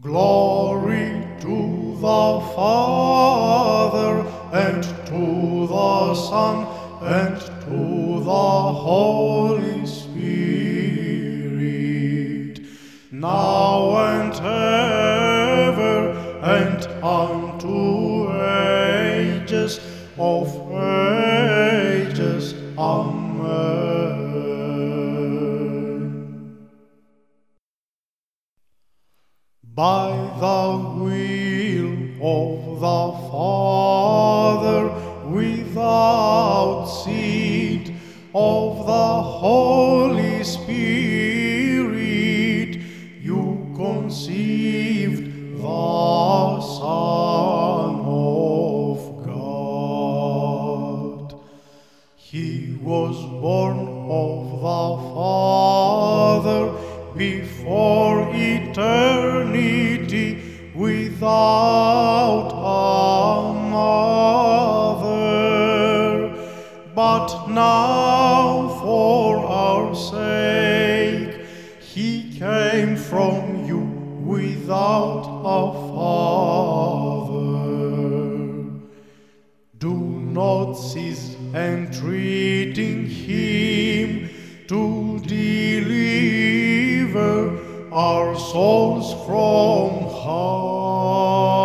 Glory to the Father and to the Son and to the Holy Spirit, now and ever and unto ages of ages. Amen. By the will of the Father, without seed of the Holy Spirit, you conceived the Son of God. He was born of the Father before without a mother. But now, for our sake, he came from you without a father. Do not cease entreating him our souls from harm.